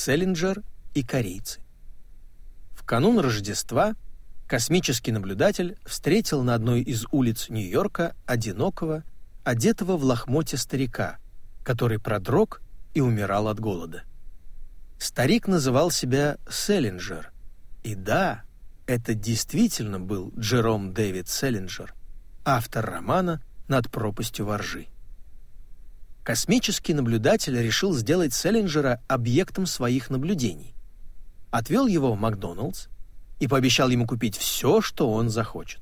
Селлинджер и корейцы. В канун Рождества космический наблюдатель встретил на одной из улиц Нью-Йорка одинокого, одетого в лохмотье старика, который продрог и умирал от голода. Старик называл себя Селлинджер. И да, это действительно был Джером Дэвид Селлинджер, автор романа «Над пропастью воржи». Космический наблюдатель решил сделать Сэлинджера объектом своих наблюдений. Отвел его в Макдоналдс и пообещал ему купить все, что он захочет.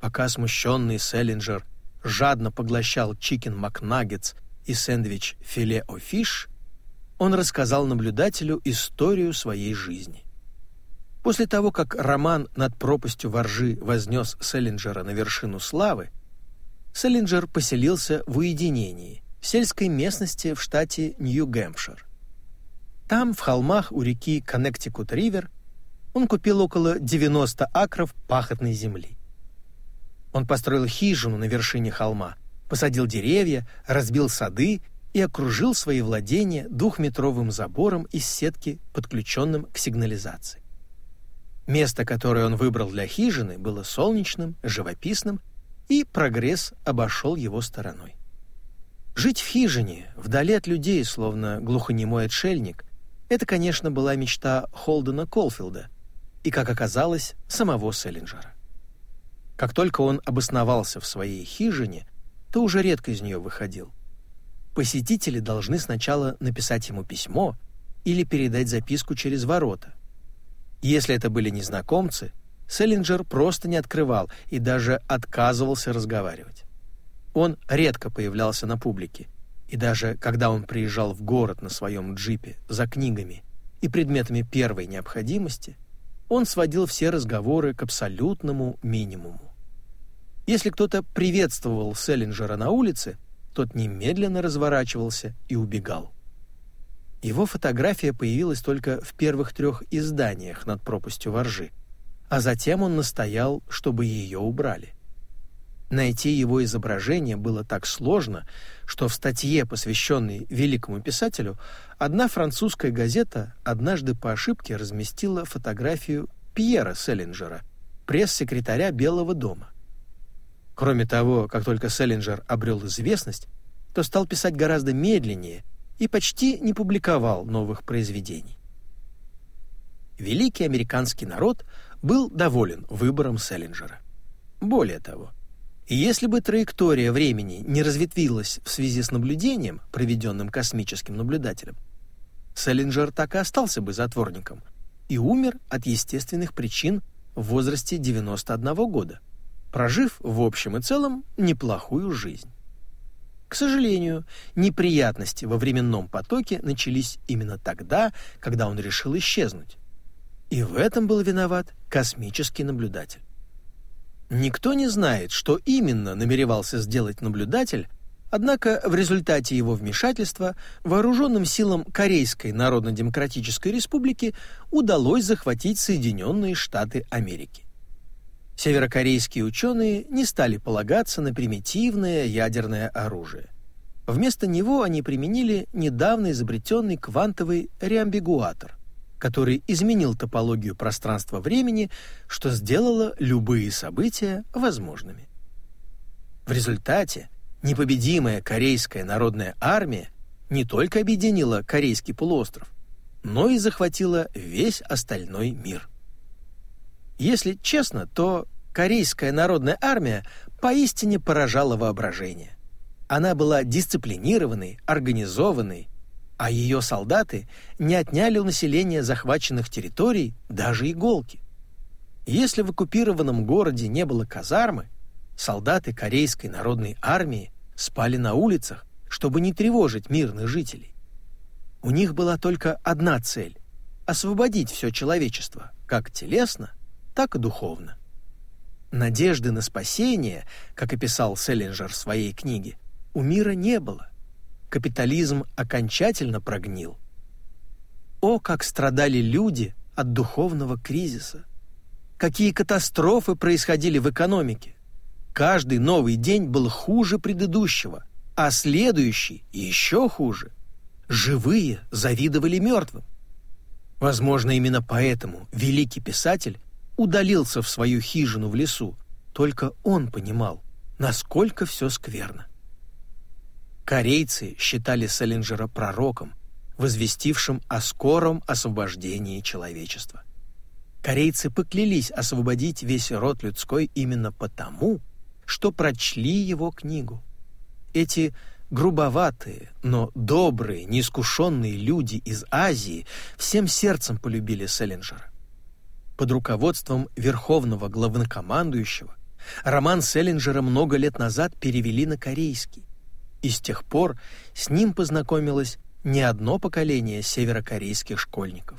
Пока смущенный Сэлинджер жадно поглощал Chicken McNuggets и сэндвич Filet-O-Fish, он рассказал наблюдателю историю своей жизни. После того, как роман «Над пропастью во ржи» вознес Сэлинджера на вершину славы, Селлинджер поселился в уединении, в сельской местности в штате Нью-Гэмпшир. Там, в холмах у реки Коннектикут-Ривер, он купил около 90 акров пахотной земли. Он построил хижину на вершине холма, посадил деревья, разбил сады и окружил свои владения двухметровым забором из сетки, подключенным к сигнализации. Место, которое он выбрал для хижины, было солнечным, живописным и прогресс обошел его стороной. Жить в хижине, вдали от людей, словно глухонемой отшельник, это, конечно, была мечта Холдена Колфилда и, как оказалось, самого Селлинджера. Как только он обосновался в своей хижине, то уже редко из нее выходил. Посетители должны сначала написать ему письмо или передать записку через ворота. Если это были незнакомцы – Селлинджер просто не открывал и даже отказывался разговаривать. Он редко появлялся на публике, и даже когда он приезжал в город на своем джипе за книгами и предметами первой необходимости, он сводил все разговоры к абсолютному минимуму. Если кто-то приветствовал Селлинджера на улице, тот немедленно разворачивался и убегал. Его фотография появилась только в первых трех изданиях над пропастью воржи – а затем он настоял, чтобы ее убрали. Найти его изображение было так сложно, что в статье, посвященной великому писателю, одна французская газета однажды по ошибке разместила фотографию Пьера Селлинджера, пресс-секретаря Белого дома. Кроме того, как только Селлинджер обрел известность, то стал писать гораздо медленнее и почти не публиковал новых произведений. Великий американский народ – был доволен выбором Селлинджера. Более того, если бы траектория времени не разветвилась в связи с наблюдением, проведенным космическим наблюдателем, Селлинджер так и остался бы затворником и умер от естественных причин в возрасте 91 года, прожив в общем и целом неплохую жизнь. К сожалению, неприятности во временном потоке начались именно тогда, когда он решил исчезнуть. И в этом был виноват космический наблюдатель. Никто не знает, что именно намеревался сделать наблюдатель, однако в результате его вмешательства вооруженным силам Корейской Народно-Демократической Республики удалось захватить Соединенные Штаты Америки. Северокорейские ученые не стали полагаться на примитивное ядерное оружие. Вместо него они применили недавно изобретенный квантовый реамбигуатор – который изменил топологию пространства-времени, что сделало любые события возможными. В результате непобедимая корейская народная армия не только объединила корейский полуостров, но и захватила весь остальной мир. Если честно, то корейская народная армия поистине поражала воображение. Она была дисциплинированной, организованной, а ее солдаты не отняли у населения захваченных территорий даже иголки. Если в оккупированном городе не было казармы, солдаты Корейской народной армии спали на улицах, чтобы не тревожить мирных жителей. У них была только одна цель — освободить все человечество, как телесно, так и духовно. Надежды на спасение, как описал Селлинджер в своей книге, у мира не было капитализм окончательно прогнил. О, как страдали люди от духовного кризиса! Какие катастрофы происходили в экономике! Каждый новый день был хуже предыдущего, а следующий еще хуже. живые завидовали мертвым. Возможно, именно поэтому великий писатель удалился в свою хижину в лесу, только он понимал, насколько все скверно. Корейцы считали Селлинджера пророком, возвестившим о скором освобождении человечества. Корейцы поклялись освободить весь род людской именно потому, что прочли его книгу. Эти грубоватые, но добрые, неискушенные люди из Азии всем сердцем полюбили Селлинджера. Под руководством верховного главнокомандующего роман Селлинджера много лет назад перевели на корейский, и с тех пор с ним познакомилось не одно поколение северокорейских школьников.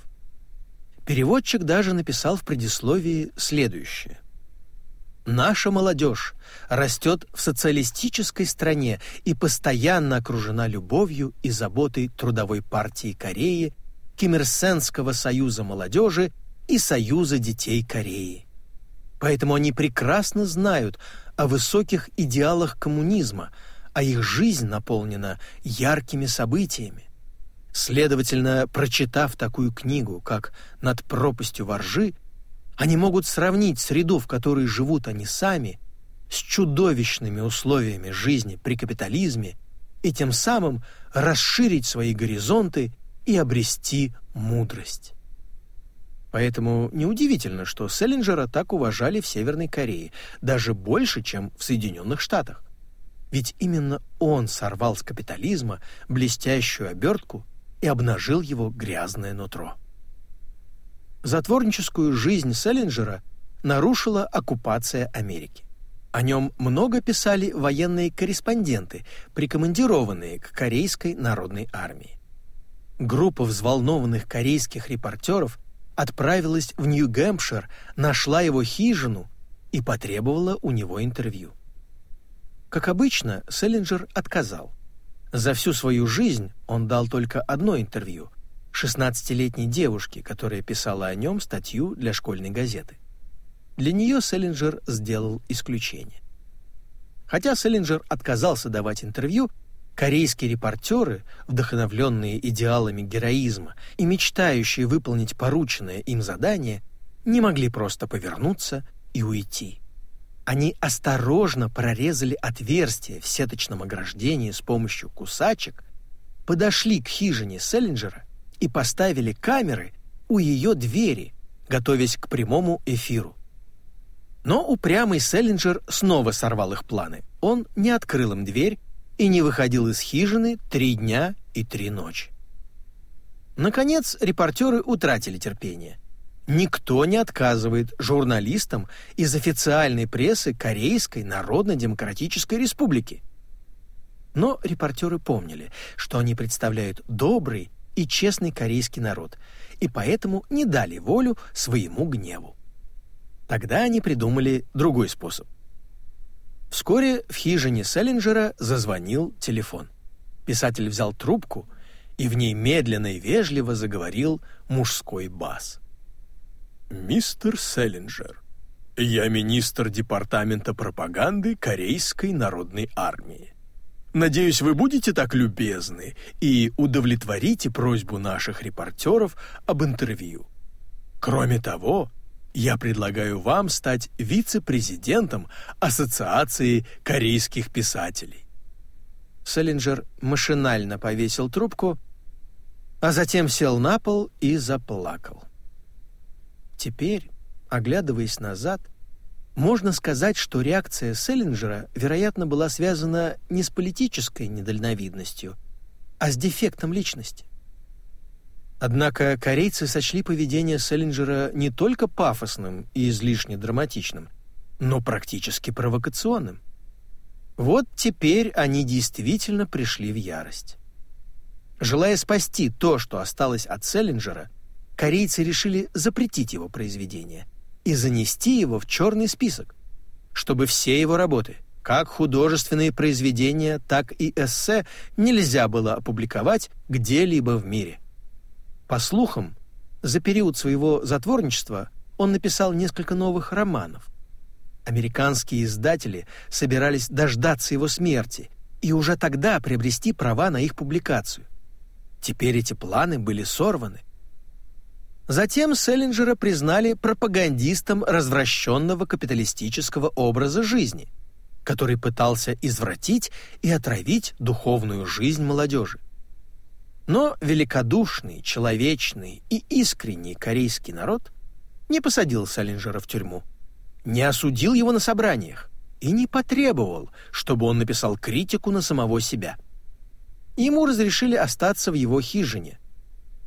Переводчик даже написал в предисловии следующее. Наша молодежь растет в социалистической стране и постоянно окружена любовью и заботой Трудовой партии Кореи, Кимирсенского союза молодежи и Союза детей Кореи. Поэтому они прекрасно знают о высоких идеалах коммунизма, а их жизнь наполнена яркими событиями. Следовательно, прочитав такую книгу, как «Над пропастью воржи», они могут сравнить среду, в которой живут они сами, с чудовищными условиями жизни при капитализме и тем самым расширить свои горизонты и обрести мудрость. Поэтому неудивительно, что Селлинджера так уважали в Северной Корее, даже больше, чем в Соединенных Штатах. Ведь именно он сорвал с капитализма блестящую обертку и обнажил его грязное нутро. Затворническую жизнь Селлинджера нарушила оккупация Америки. О нем много писали военные корреспонденты, прикомандированные к Корейской народной армии. Группа взволнованных корейских репортеров отправилась в Нью-Гэмпшир, нашла его хижину и потребовала у него интервью. Как обычно, Селлинджер отказал. За всю свою жизнь он дал только одно интервью 16-летней девушке, которая писала о нем статью для школьной газеты. Для нее Селлинджер сделал исключение. Хотя Селлинджер отказался давать интервью, корейские репортеры, вдохновленные идеалами героизма и мечтающие выполнить порученное им задание, не могли просто повернуться и уйти. Они осторожно прорезали отверстие в сеточном ограждении с помощью кусачек, подошли к хижине Селлинджера и поставили камеры у ее двери, готовясь к прямому эфиру. Но упрямый Селлинджер снова сорвал их планы. Он не открыл им дверь и не выходил из хижины три дня и три ночи. Наконец, репортеры утратили терпение – Никто не отказывает журналистам из официальной прессы Корейской Народно-Демократической Республики. Но репортеры помнили, что они представляют добрый и честный корейский народ, и поэтому не дали волю своему гневу. Тогда они придумали другой способ. Вскоре в хижине Селлинджера зазвонил телефон. Писатель взял трубку, и в ней медленно и вежливо заговорил мужской бас. «Мистер Селлинджер, я министр департамента пропаганды Корейской народной армии. Надеюсь, вы будете так любезны и удовлетворите просьбу наших репортеров об интервью. Кроме того, я предлагаю вам стать вице-президентом Ассоциации корейских писателей. Селлинджер машинально повесил трубку, а затем сел на пол и заплакал. Теперь, оглядываясь назад, можно сказать, что реакция Селлинджера, вероятно, была связана не с политической недальновидностью, а с дефектом личности. Однако корейцы сочли поведение Селлинджера не только пафосным и излишне драматичным, но практически провокационным. Вот теперь они действительно пришли в ярость. Желая спасти то, что осталось от Селлинджера, корейцы решили запретить его произведение и занести его в черный список, чтобы все его работы, как художественные произведения, так и эссе, нельзя было опубликовать где-либо в мире. По слухам, за период своего затворничества он написал несколько новых романов. Американские издатели собирались дождаться его смерти и уже тогда приобрести права на их публикацию. Теперь эти планы были сорваны. Затем Селлинджера признали пропагандистом развращенного капиталистического образа жизни, который пытался извратить и отравить духовную жизнь молодежи. Но великодушный, человечный и искренний корейский народ не посадил Селлинджера в тюрьму, не осудил его на собраниях и не потребовал, чтобы он написал критику на самого себя. Ему разрешили остаться в его хижине –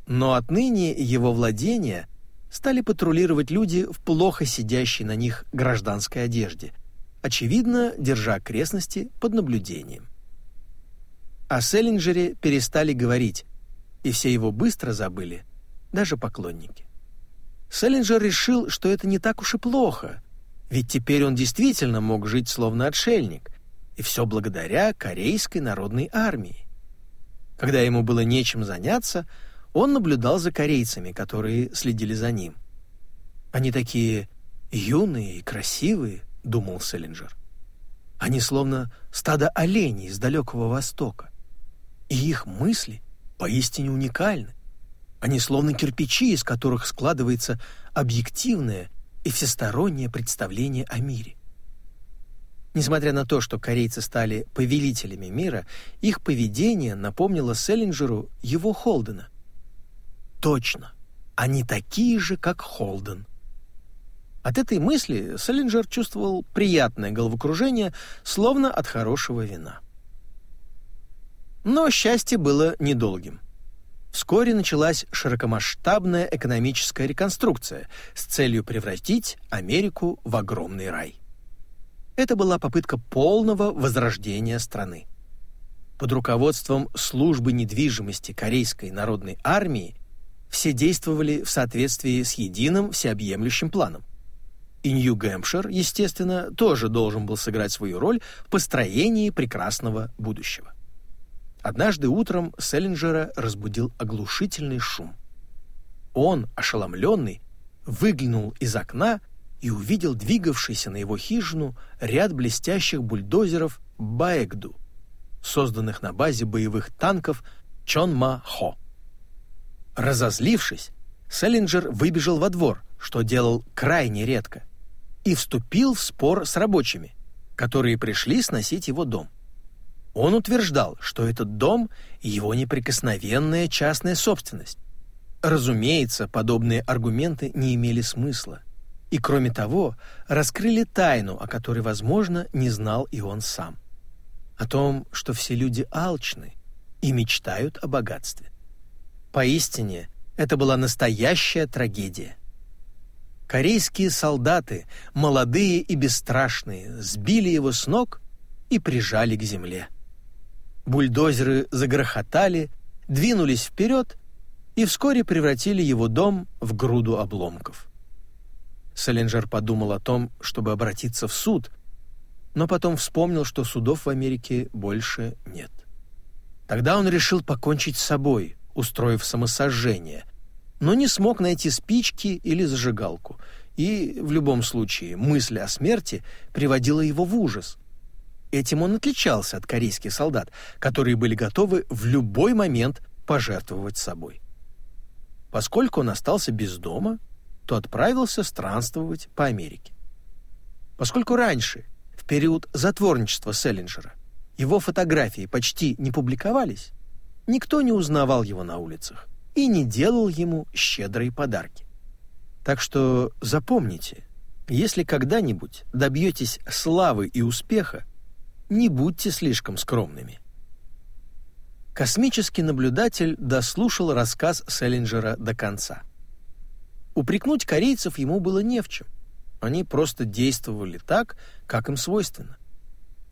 но отныне его владения стали патрулировать люди в плохо сидящей на них гражданской одежде, очевидно, держа окрестности под наблюдением. О Селлинджере перестали говорить, и все его быстро забыли, даже поклонники. Селлинджер решил, что это не так уж и плохо, ведь теперь он действительно мог жить словно отшельник, и все благодаря Корейской народной армии. Когда ему было нечем заняться, он наблюдал за корейцами, которые следили за ним. «Они такие юные и красивые», — думал Селлинджер. «Они словно стадо оленей из далекого Востока. И их мысли поистине уникальны. Они словно кирпичи, из которых складывается объективное и всестороннее представление о мире. Несмотря на то, что корейцы стали повелителями мира, их поведение напомнило Селлинджеру его Холдена. Точно, они такие же, как Холден. От этой мысли Селлинджер чувствовал приятное головокружение, словно от хорошего вина. Но счастье было недолгим. Вскоре началась широкомасштабная экономическая реконструкция с целью превратить Америку в огромный рай. Это была попытка полного возрождения страны. Под руководством службы недвижимости Корейской народной армии все действовали в соответствии с единым всеобъемлющим планом. И Нью-Гэмпшир, естественно, тоже должен был сыграть свою роль в построении прекрасного будущего. Однажды утром Селлинджера разбудил оглушительный шум. Он, ошеломленный, выглянул из окна и увидел двигавшийся на его хижину ряд блестящих бульдозеров Баэгду, созданных на базе боевых танков Чонма-Хо. Разозлившись, Селлинджер выбежал во двор, что делал крайне редко, и вступил в спор с рабочими, которые пришли сносить его дом. Он утверждал, что этот дом — его неприкосновенная частная собственность. Разумеется, подобные аргументы не имели смысла. И, кроме того, раскрыли тайну, о которой, возможно, не знал и он сам. О том, что все люди алчны и мечтают о богатстве. Поистине, это была настоящая трагедия. Корейские солдаты, молодые и бесстрашные, сбили его с ног и прижали к земле. Бульдозеры загрохотали, двинулись вперед и вскоре превратили его дом в груду обломков. Селлинджер подумал о том, чтобы обратиться в суд, но потом вспомнил, что судов в Америке больше нет. Тогда он решил покончить с собой, устроив самосожжение, но не смог найти спички или зажигалку, и в любом случае мысль о смерти приводила его в ужас. Этим он отличался от корейских солдат, которые были готовы в любой момент пожертвовать собой. Поскольку он остался без дома, то отправился странствовать по Америке. Поскольку раньше, в период затворничества Селлинджера, его фотографии почти не публиковались, Никто не узнавал его на улицах и не делал ему щедрые подарки. Так что запомните, если когда-нибудь добьетесь славы и успеха, не будьте слишком скромными. Космический наблюдатель дослушал рассказ Селлинджера до конца. Упрекнуть корейцев ему было не в чем. Они просто действовали так, как им свойственно.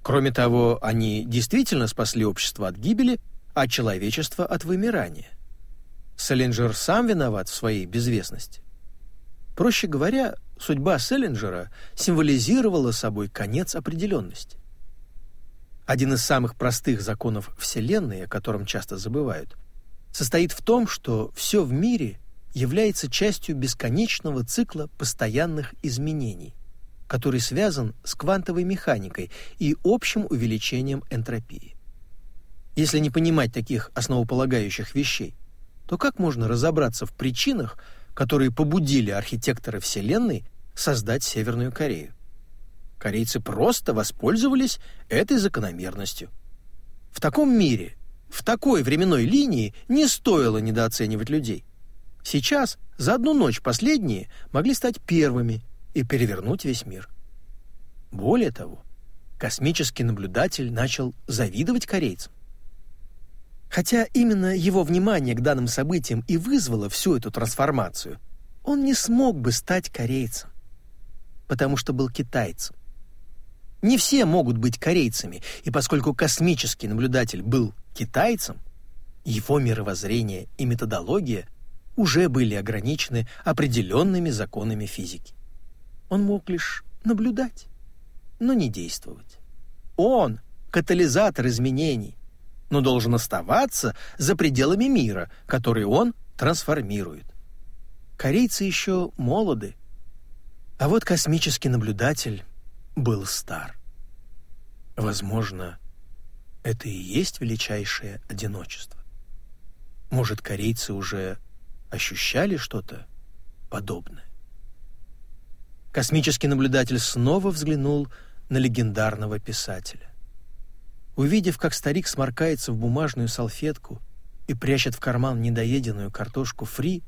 Кроме того, они действительно спасли общество от гибели а человечество от вымирания. Селлинджер сам виноват в своей безвестности. Проще говоря, судьба Селлинджера символизировала собой конец определенности. Один из самых простых законов Вселенной, о котором часто забывают, состоит в том, что все в мире является частью бесконечного цикла постоянных изменений, который связан с квантовой механикой и общим увеличением энтропии. Если не понимать таких основополагающих вещей, то как можно разобраться в причинах, которые побудили архитектора Вселенной создать Северную Корею? Корейцы просто воспользовались этой закономерностью. В таком мире, в такой временной линии не стоило недооценивать людей. Сейчас, за одну ночь последние могли стать первыми и перевернуть весь мир. Более того, космический наблюдатель начал завидовать корейцам. Хотя именно его внимание к данным событиям и вызвало всю эту трансформацию, он не смог бы стать корейцем, потому что был китайцем. Не все могут быть корейцами, и поскольку космический наблюдатель был китайцем, его мировоззрение и методология уже были ограничены определенными законами физики. Он мог лишь наблюдать, но не действовать. Он — катализатор изменений, но должен оставаться за пределами мира, который он трансформирует. Корейцы еще молоды, а вот космический наблюдатель был стар. Возможно, это и есть величайшее одиночество. Может, корейцы уже ощущали что-то подобное? Космический наблюдатель снова взглянул на легендарного писателя. Увидев, как старик сморкается в бумажную салфетку и прячет в карман недоеденную картошку фри,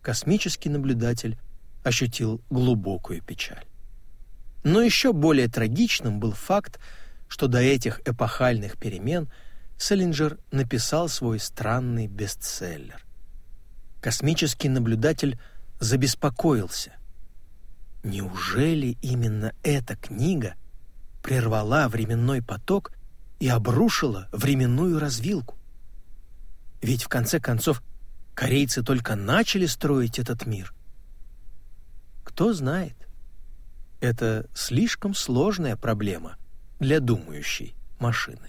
космический наблюдатель ощутил глубокую печаль. Но еще более трагичным был факт, что до этих эпохальных перемен Селлинджер написал свой странный бестселлер. Космический наблюдатель забеспокоился. Неужели именно эта книга прервала временной поток и обрушила временную развилку. Ведь в конце концов корейцы только начали строить этот мир. Кто знает? Это слишком сложная проблема для думающей машины.